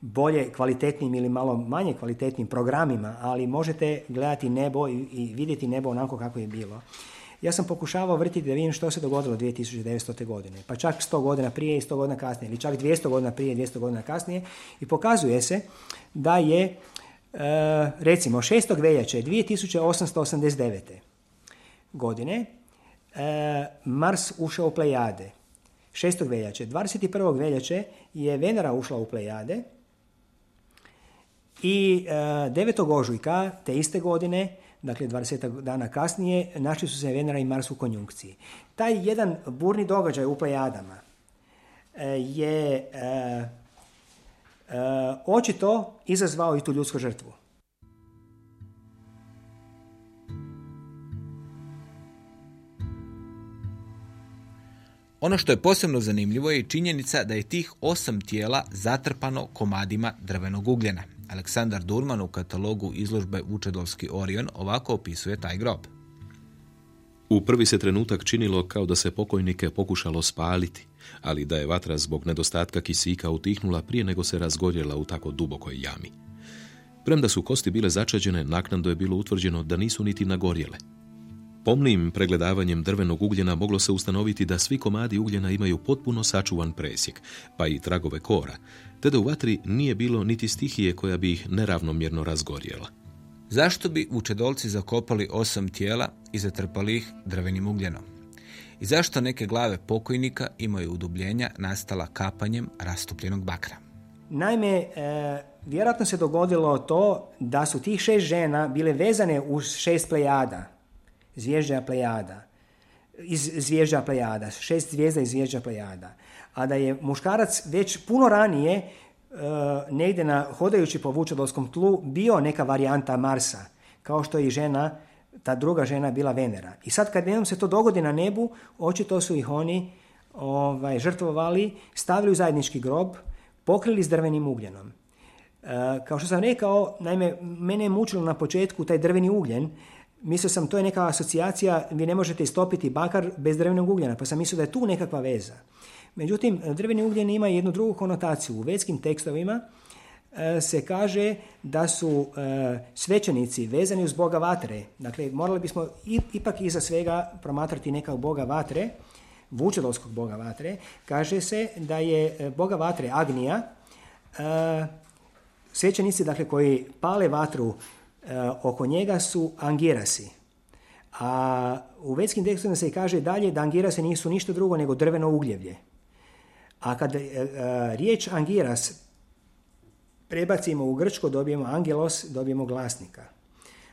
bolje kvalitetnim ili malo manje kvalitetnim programima, ali možete gledati nebo i, vidjeti nebo onako kako je bilo. Ja sam pokušavao vrtiti da vidim što se dogodilo 2900. godine, pa čak 100 godina prije i 100 godina kasnije, ili čak 200 godina prije i 200 godina kasnije i pokazuje se da je e, recimo 6. veljače 2889. godine e, Mars ušao u Plejade. 6. veljače. 21. veljače je Venera ušla u Plejade i e, 9. ožujka te iste godine, dakle 20 dana kasnije, našli su se Venera i Mars u konjunkciji. Taj jedan burni događaj u Plejadama e, je e, e, očito izazvao i tu ljudsku žrtvu. Ono što je posebno zanimljivo je činjenica da je tih osam tijela zatrpano komadima drvenog ugljena. Aleksandar Durman u katalogu izložbe Vučedolski Orion ovako opisuje taj grob. U prvi se trenutak činilo kao da se pokojnike pokušalo spaliti, ali da je vatra zbog nedostatka kisika utihnula prije nego se razgorjela u tako dubokoj jami. Premda su kosti bile začađene, naknando je bilo utvrđeno da nisu niti nagorjele. Pomnim pregledavanjem drvenog ugljena moglo se ustanoviti da svi komadi ugljena imaju potpuno sačuvan presjek, pa i tragove kora, te da u vatri nije bilo niti stihije koja bi ih neravnomjerno razgorjela. Zašto bi učedolci zakopali osam tijela i zatrpali ih drvenim ugljenom? I zašto neke glave pokojnika imaju udubljenja nastala kapanjem rastopljenog bakra? Naime, e, vjerojatno se dogodilo to da su tih šest žena bile vezane uz šest plejada, zvježđa plejada, iz zvježđa plejada, šest zvijezda iz zvježđa plejada a da je muškarac već puno ranije e, negdje na hodajući po vučedolskom tlu bio neka varijanta Marsa, kao što je i žena, ta druga žena bila Venera. I sad kad jednom se to dogodi na nebu, očito su ih oni ovaj, žrtvovali, stavili u zajednički grob, pokrili s drvenim ugljenom. E, kao što sam rekao, naime, mene je mučilo na početku taj drveni ugljen, Mislio sam, to je neka asocijacija, vi ne možete istopiti bakar bez drvenog ugljena, pa sam mislio da je tu nekakva veza. Međutim, drveni ugljen ima jednu drugu konotaciju. U vedskim tekstovima e, se kaže da su e, svećenici vezani uz boga vatre. Dakle, morali bismo ipak iza svega promatrati nekog boga vatre, vučedolskog boga vatre. Kaže se da je e, boga vatre Agnija, svećenici dakle, koji pale vatru oko njega su angirasi. A u vedskim tekstovima se kaže dalje da angirase nisu ništa drugo nego drveno ugljevlje. A kad e, e, riječ angiras prebacimo u grčko, dobijemo angelos, dobijemo glasnika,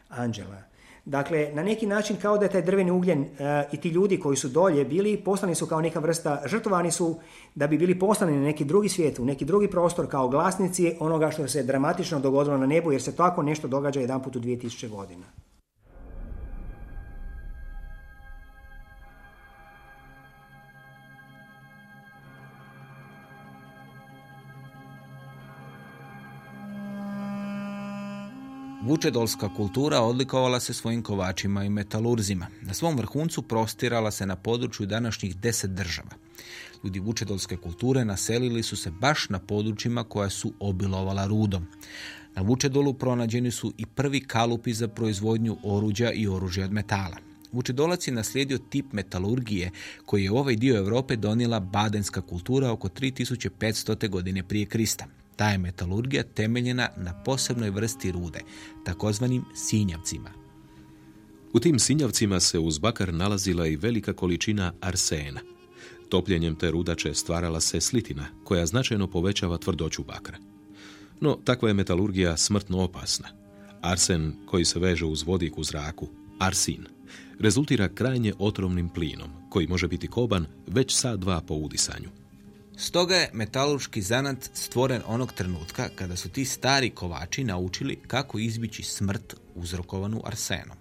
anđela. Dakle, na neki način kao da je taj drveni ugljen e, i ti ljudi koji su dolje bili, poslani su kao neka vrsta, žrtvovani su da bi bili poslani na neki drugi svijet, u neki drugi prostor kao glasnici onoga što se dramatično dogodilo na nebu, jer se tako nešto događa jedan put u 2000 godina. Vučedolska kultura odlikovala se svojim kovačima i metalurzima. Na svom vrhuncu prostirala se na području današnjih deset država. Ljudi vučedolske kulture naselili su se baš na područjima koja su obilovala rudom. Na Vučedolu pronađeni su i prvi kalupi za proizvodnju oruđa i oružja od metala. Vučedolac je naslijedio tip metalurgije koji je u ovaj dio Europe donijela badenska kultura oko 3500. godine prije Krista. Ta je metalurgija temeljena na posebnoj vrsti rude, takozvanim sinjavcima. U tim sinjavcima se uz bakar nalazila i velika količina arsena. Topljenjem te rudače stvarala se slitina, koja značajno povećava tvrdoću bakra. No, takva je metalurgija smrtno opasna. Arsen, koji se veže uz vodik u zraku, arsin, rezultira krajnje otrovnim plinom, koji može biti koban već sad dva po udisanju. Stoga je metalurški zanat stvoren onog trenutka kada su ti stari kovači naučili kako izbići smrt uzrokovanu arsenom.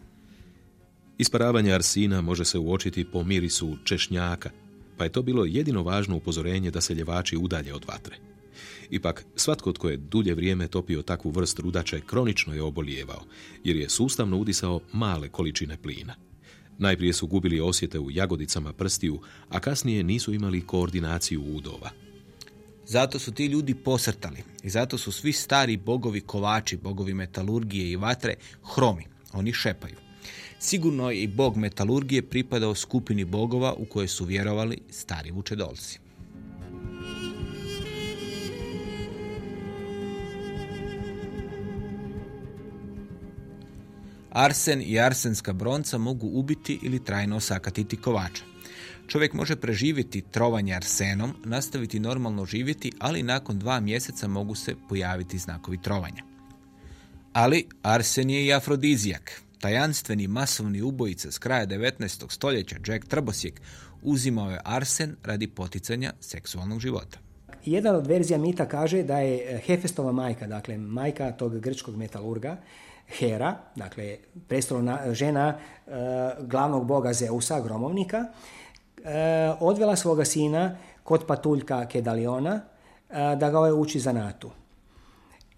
Isparavanje arsina može se uočiti po mirisu češnjaka, pa je to bilo jedino važno upozorenje da se ljevači udalje od vatre. Ipak, svatko tko je dulje vrijeme topio takvu vrst rudače kronično je obolijevao, jer je sustavno udisao male količine plina. Najprije su gubili osjete u jagodicama prstiju, a kasnije nisu imali koordinaciju udova. Zato su ti ljudi posrtali i zato su svi stari bogovi kovači, bogovi metalurgije i vatre hromi. Oni šepaju. Sigurno je i bog metalurgije pripadao skupini bogova u koje su vjerovali stari vučedolci. Arsen i arsenska bronca mogu ubiti ili trajno osakatiti kovača. Čovjek može preživjeti trovanje arsenom, nastaviti normalno živjeti, ali nakon dva mjeseca mogu se pojaviti znakovi trovanja. Ali arsen je i afrodizijak. Tajanstveni masovni ubojica s kraja 19. stoljeća Jack Trbosjek uzimao je arsen radi poticanja seksualnog života. Jedan od verzija mita kaže da je Hefestova majka, dakle majka tog grčkog metalurga, Hera, dakle prestolna žena e, glavnog boga Zeusa, gromovnika, e, odvela svoga sina kod patuljka Kedaliona e, da ga ovaj uči zanatu.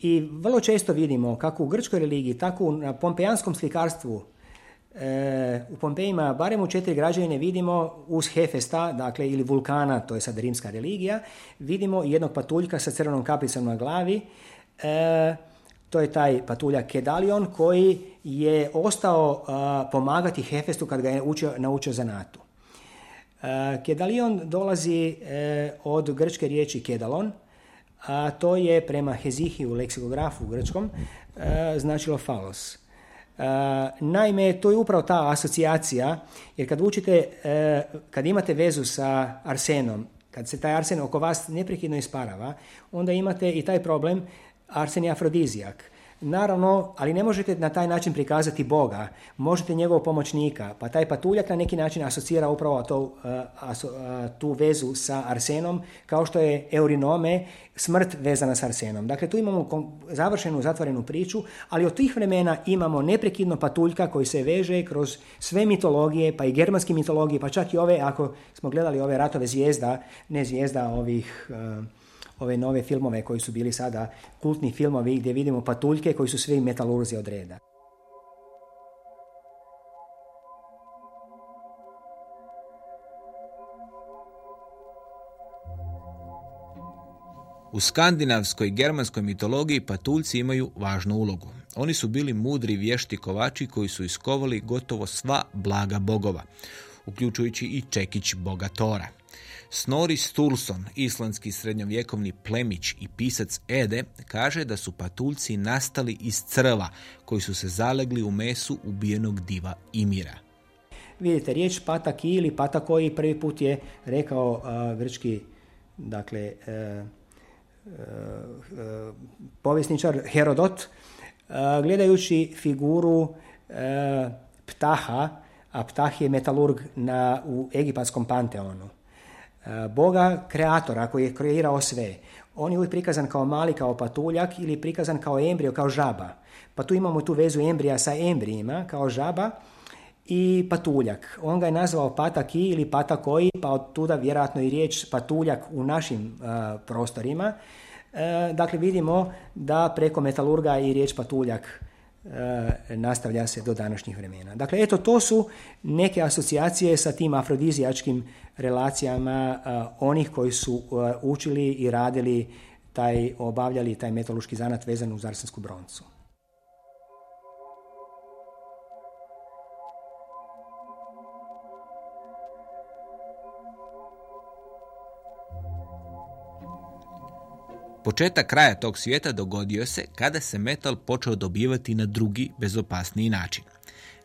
I vrlo često vidimo kako u grčkoj religiji, tako na pompejanskom slikarstvu u Pompejima, barem u četiri građevine vidimo uz Hefesta, dakle ili vulkana, to je sad rimska religija, vidimo jednog patuljka sa crvenom kapicom na glavi, to je taj patuljak Kedalion koji je ostao pomagati Hefestu kad ga je učio, naučio zanatu. Kedalion dolazi e, od grčke riječi kedalon, a to je prema Hezihiju, leksikografu grčkom, e, značilo falos. Naime, to je upravo ta asocijacija, jer kad učite, e, kad imate vezu sa arsenom, kad se taj arsen oko vas neprekidno isparava, onda imate i taj problem arsen je afrodizijak. Naravno, ali ne možete na taj način prikazati Boga, možete njegovog pomoćnika, pa taj patuljak na neki način asocira upravo to, eh, eh, tu vezu sa arsenom, kao što je eurinome, smrt vezana s arsenom. Dakle, tu imamo završenu, zatvorenu priču, ali od tih vremena imamo neprekidno patuljka koji se veže kroz sve mitologije, pa i germanske mitologije, pa čak i ove, ako smo gledali ove ratove zvijezda, ne zvijezda ovih... Eh, ove nove filmove koji su bili sada kultni filmovi gdje vidimo patuljke koji su svi metalurzi od reda. U skandinavskoj germanskoj mitologiji patuljci imaju važnu ulogu. Oni su bili mudri vješti kovači koji su iskovali gotovo sva blaga bogova, uključujući i Čekić boga Tora. Snori Sturlson, islandski srednjovjekovni plemić i pisac Ede, kaže da su patuljci nastali iz crva koji su se zalegli u mesu ubijenog diva Imira. Vidite, riječ pataki ili patakoji prvi put je rekao grčki dakle, e, e, e, povjesničar Herodot, gledajući figuru Ptaha, a Ptah je metalurg na, u egipatskom panteonu. Boga kreatora koji je kreirao sve. On je uvijek prikazan kao mali, kao patuljak ili prikazan kao embrio, kao žaba. Pa tu imamo tu vezu embrija sa embrijima, kao žaba i patuljak. On ga je nazvao pataki ili patakoji, pa od tuda vjerojatno i riječ patuljak u našim uh, prostorima. Uh, dakle, vidimo da preko metalurga i riječ patuljak nastavlja se do današnjih vremena. Dakle, eto, to su neke asocijacije sa tim afrodizijačkim relacijama onih koji su učili i radili taj, obavljali taj metaloški zanat vezan uz arsensku broncu. Početak kraja tog svijeta dogodio se kada se metal počeo dobivati na drugi, bezopasniji način.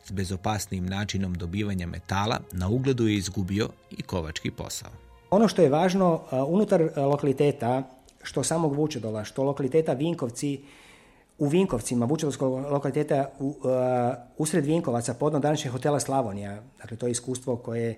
S bezopasnijim načinom dobivanja metala na ugledu je izgubio i kovački posao. Ono što je važno unutar lokaliteta, što samog Vučedola, što lokaliteta Vinkovci, u Vinkovcima, Vučedolskog lokaliteta u, usred Vinkovaca, podno današnjeg hotela Slavonija, dakle to je iskustvo koje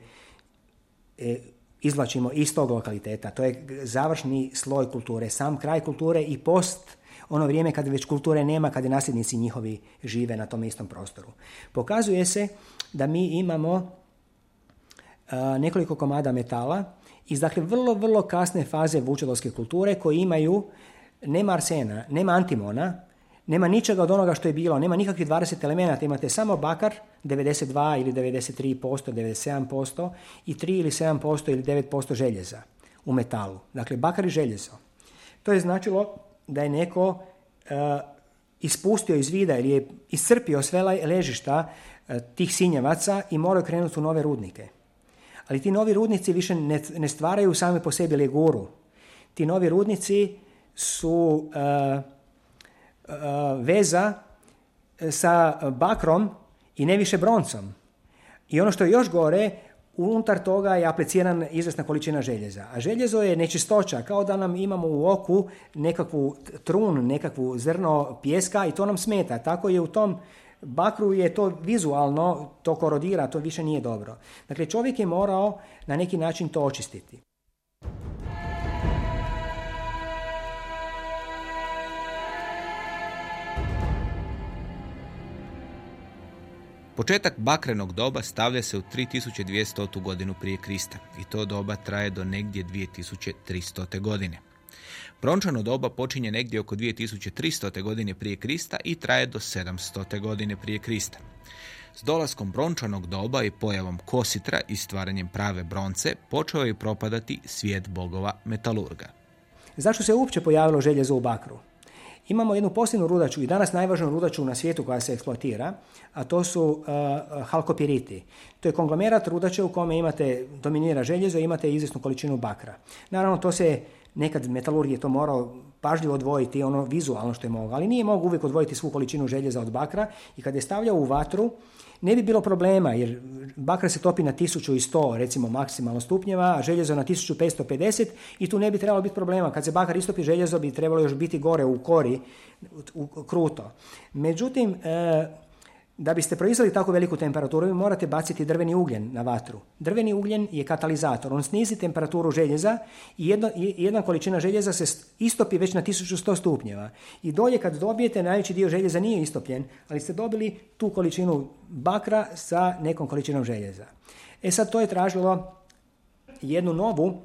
je izvlačimo iz tog lokaliteta. To je završni sloj kulture, sam kraj kulture i post ono vrijeme kad već kulture nema, kad nasljednici njihovi žive na tom istom prostoru. Pokazuje se da mi imamo nekoliko komada metala iz dakle vrlo, vrlo kasne faze vučedolske kulture koji imaju nema arsena, nema antimona, nema ničega od onoga što je bilo, nema nikakvih 20 elemenata, imate samo bakar, 92 ili 93%, 97% i 3 ili 7% ili 9% željeza u metalu. Dakle, bakar i željezo. To je značilo da je neko uh, ispustio iz vida ili je iscrpio sve ležišta uh, tih sinjevaca i morao krenuti u nove rudnike. Ali ti novi rudnici više ne, ne stvaraju sami po sebi leguru. Ti novi rudnici su uh, veza sa bakrom i ne više broncom. I ono što je još gore, unutar toga je apliciran izvesna količina željeza. A željezo je nečistoća, kao da nam imamo u oku nekakvu trun, nekakvu zrno pjeska i to nam smeta. Tako je u tom bakru je to vizualno, to korodira, to više nije dobro. Dakle, čovjek je morao na neki način to očistiti. Početak bakrenog doba stavlja se u 3200. godinu prije Krista i to doba traje do negdje 2300. godine. Brončano doba počinje negdje oko 2300. godine prije Krista i traje do 700. godine prije Krista. S dolaskom brončanog doba i pojavom kositra i stvaranjem prave bronce počeo je propadati svijet bogova metalurga. Zašto se uopće pojavilo željezo u bakru? Imamo jednu posljednu rudaču i danas najvažniju rudaču na svijetu koja se eksploatira, a to su uh, halkopiriti. To je konglomerat rudače u kome imate, dominira željezo i imate izvjesnu količinu bakra. Naravno, to se nekad metalurg je to morao pažljivo odvojiti ono vizualno što je mogao, ali nije mogao uvijek odvojiti svu količinu željeza od bakra i kad je stavljao u vatru, ne bi bilo problema jer bakar se topi na 1100 recimo maksimalno stupnjeva, a željezo na 1550 i tu ne bi trebalo biti problema. Kad se bakar istopi željezo bi trebalo još biti gore u kori, u, kruto. Međutim, e, da biste proizveli tako veliku temperaturu, vi morate baciti drveni ugljen na vatru. Drveni ugljen je katalizator. On snizi temperaturu željeza i jedna, jedna količina željeza se istopi već na 1100 stupnjeva. I dolje kad dobijete, najveći dio željeza nije istopljen, ali ste dobili tu količinu bakra sa nekom količinom željeza. E sad, to je tražilo jednu novu,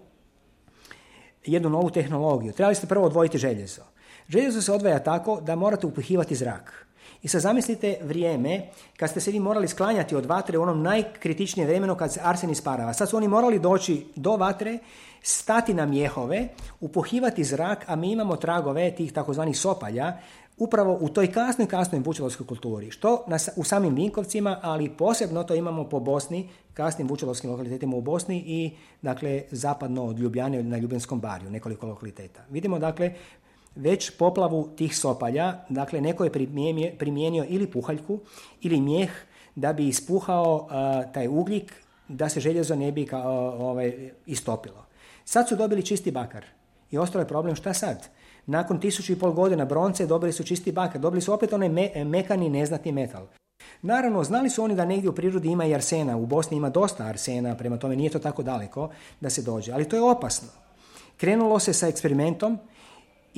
jednu novu tehnologiju. Trebali ste prvo odvojiti željezo. Željezo se odvaja tako da morate upihivati zrak. I sad zamislite vrijeme kad ste se vi morali sklanjati od vatre u onom najkritičnijem vremenu kad se arsen isparava. Sad su oni morali doći do vatre, stati na mjehove, upohivati zrak, a mi imamo tragove tih takozvanih sopalja upravo u toj kasnoj, kasnoj vučelovskoj kulturi. Što na, u samim Vinkovcima, ali posebno to imamo po Bosni, kasnim vučelovskim lokalitetima u Bosni i dakle zapadno od Ljubljane na Ljubenskom barju, nekoliko lokaliteta. Vidimo dakle već poplavu tih sopalja, dakle neko je primijenio ili puhaljku ili mjeh da bi ispuhao taj ugljik da se željezo ne bi ovaj, istopilo. Sad su dobili čisti bakar i ostalo je problem šta sad? Nakon tisuću i pol godina bronce dobili su čisti bakar, dobili su opet onaj me, mekani neznatni metal. Naravno, znali su oni da negdje u prirodi ima i arsena, u Bosni ima dosta arsena, prema tome nije to tako daleko da se dođe, ali to je opasno. Krenulo se sa eksperimentom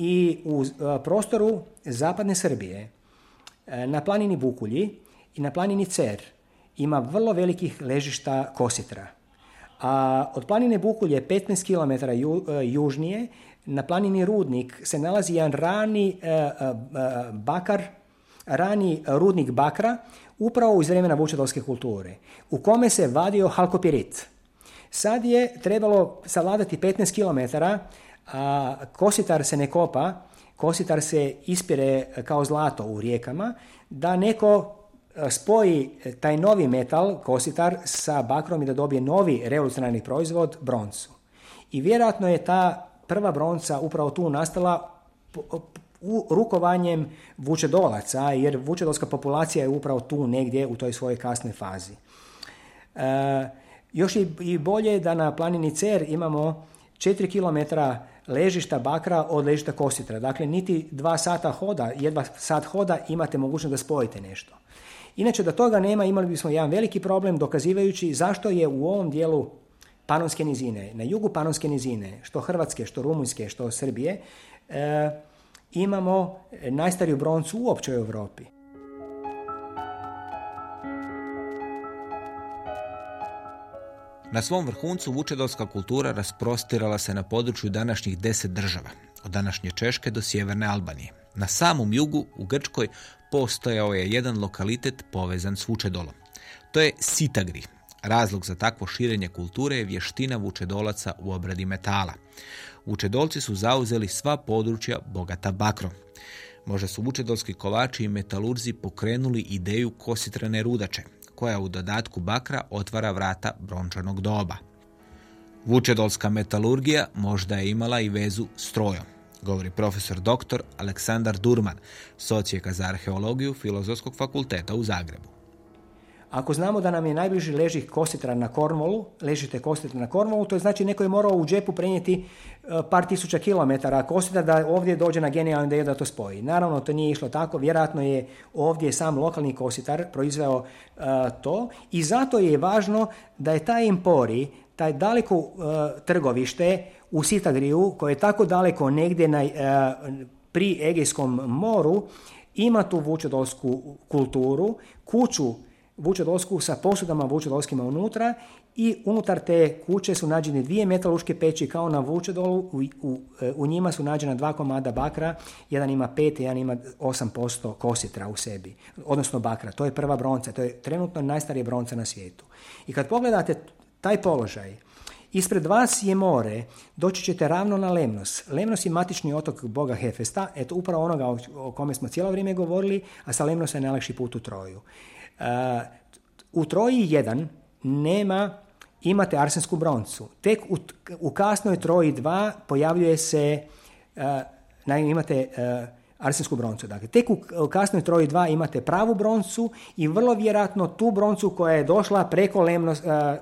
i u e, prostoru zapadne Srbije, e, na planini Bukulji i na planini Cer ima vrlo velikih ležišta kositra. A od planine Bukulje 15 km e, južnije na planini Rudnik se nalazi jedan rani bakar rani rudnik bakra upravo iz vremena vučedolske kulture, u kome se vadio halkopirit. Sad je trebalo savladati 15 km, a kositar se ne kopa, kositar se ispire kao zlato u rijekama, da neko spoji taj novi metal, kositar, sa bakrom i da dobije novi revolucionarni proizvod, broncu. I vjerojatno je ta prva bronca upravo tu nastala u rukovanjem vučedolaca, jer vučedolska populacija je upravo tu negdje u toj svojoj kasnoj fazi. E, još i bolje da na planini Cer imamo 4 km ležišta bakra od ležišta kositra. Dakle, niti dva sata hoda, jedva sat hoda imate mogućnost da spojite nešto. Inače, da toga nema, imali bismo jedan veliki problem dokazivajući zašto je u ovom dijelu Panonske nizine, na jugu Panonske nizine, što Hrvatske, što Rumunjske, što Srbije, e, imamo najstariju broncu uopće u Europi. Na svom vrhuncu vučedolska kultura rasprostirala se na području današnjih deset država, od današnje Češke do sjeverne Albanije. Na samom jugu, u Grčkoj, postojao je jedan lokalitet povezan s Vučedolom. To je Sitagri. Razlog za takvo širenje kulture je vještina vučedolaca u obradi metala. Vučedolci su zauzeli sva područja bogata bakrom. Možda su vučedolski kovači i metalurzi pokrenuli ideju kositrane rudače, koja u dodatku bakra otvara vrata brončanog doba. Vučedolska metalurgija možda je imala i vezu strojom, govori profesor dr. Aleksandar Durman, socijeka za arheologiju Filozofskog fakulteta u Zagrebu. Ako znamo da nam je najbliži leži kositra na Kormolu, ležite kositra na Kormolu, to je znači neko je morao u džepu prenijeti e, par tisuća kilometara kositra da ovdje dođe na genijalnu ideju da to spoji. Naravno, to nije išlo tako, vjerojatno je ovdje sam lokalni kositar proizveo e, to i zato je važno da je taj empori, taj daleko uh, trgovište u Sitagriju, koje je tako daleko negdje na, pri Egejskom moru, ima tu vučedolsku kulturu, kuću vučedolsku sa posudama vučedolskima unutra i unutar te kuće su nađene dvije metaluške peći kao na vučedolu, u, u, u njima su nađena dva komada bakra, jedan ima pet, jedan ima 8% kositra u sebi, odnosno bakra. To je prva bronca, to je trenutno najstarija bronca na svijetu. I kad pogledate taj položaj, Ispred vas je more, doći ćete ravno na Lemnos. Lemnos je matični otok boga Hefesta, eto upravo onoga o kome smo cijelo vrijeme govorili, a sa Lemnosa je najlakši put u Troju. U Troji 1 nema, imate arsensku broncu. Tek u, u kasnoj Troji 2 pojavljuje se, naime imate arsensku broncu. Dakle, tek u, kasnoj Troji 2 imate pravu broncu i vrlo vjerojatno tu broncu koja je došla preko, Lemnos,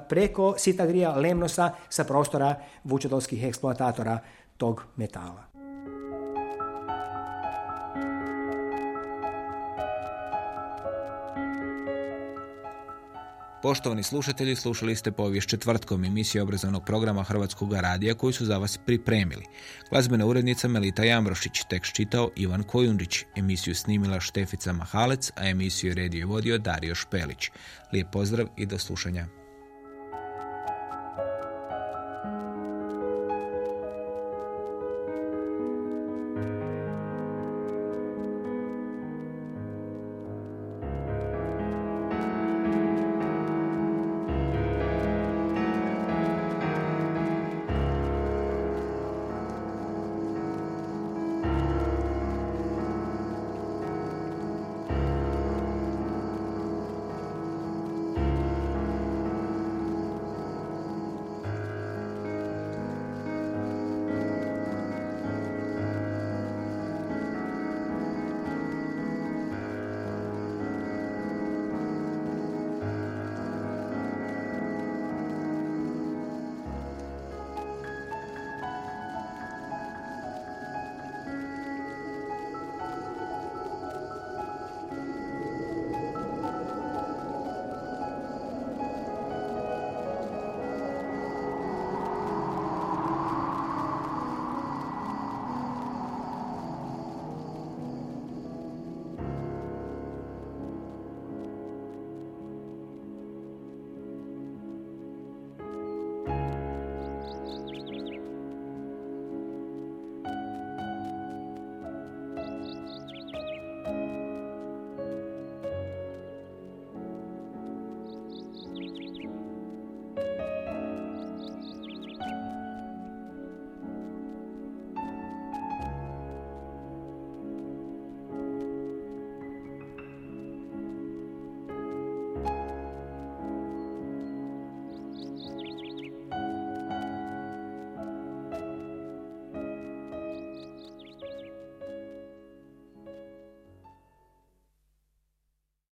preko Sitagrija Lemnosa sa prostora vučedolskih eksploatatora tog metala. Poštovani slušatelji, slušali ste povijest četvrtkom emisije obrazovnog programa Hrvatskog radija koji su za vas pripremili. Glazbena urednica Melita Jambrošić, tekst čitao Ivan Kojundić, emisiju snimila Štefica Mahalec, a emisiju redio vodio Dario Špelić. Lijep pozdrav i do slušanja.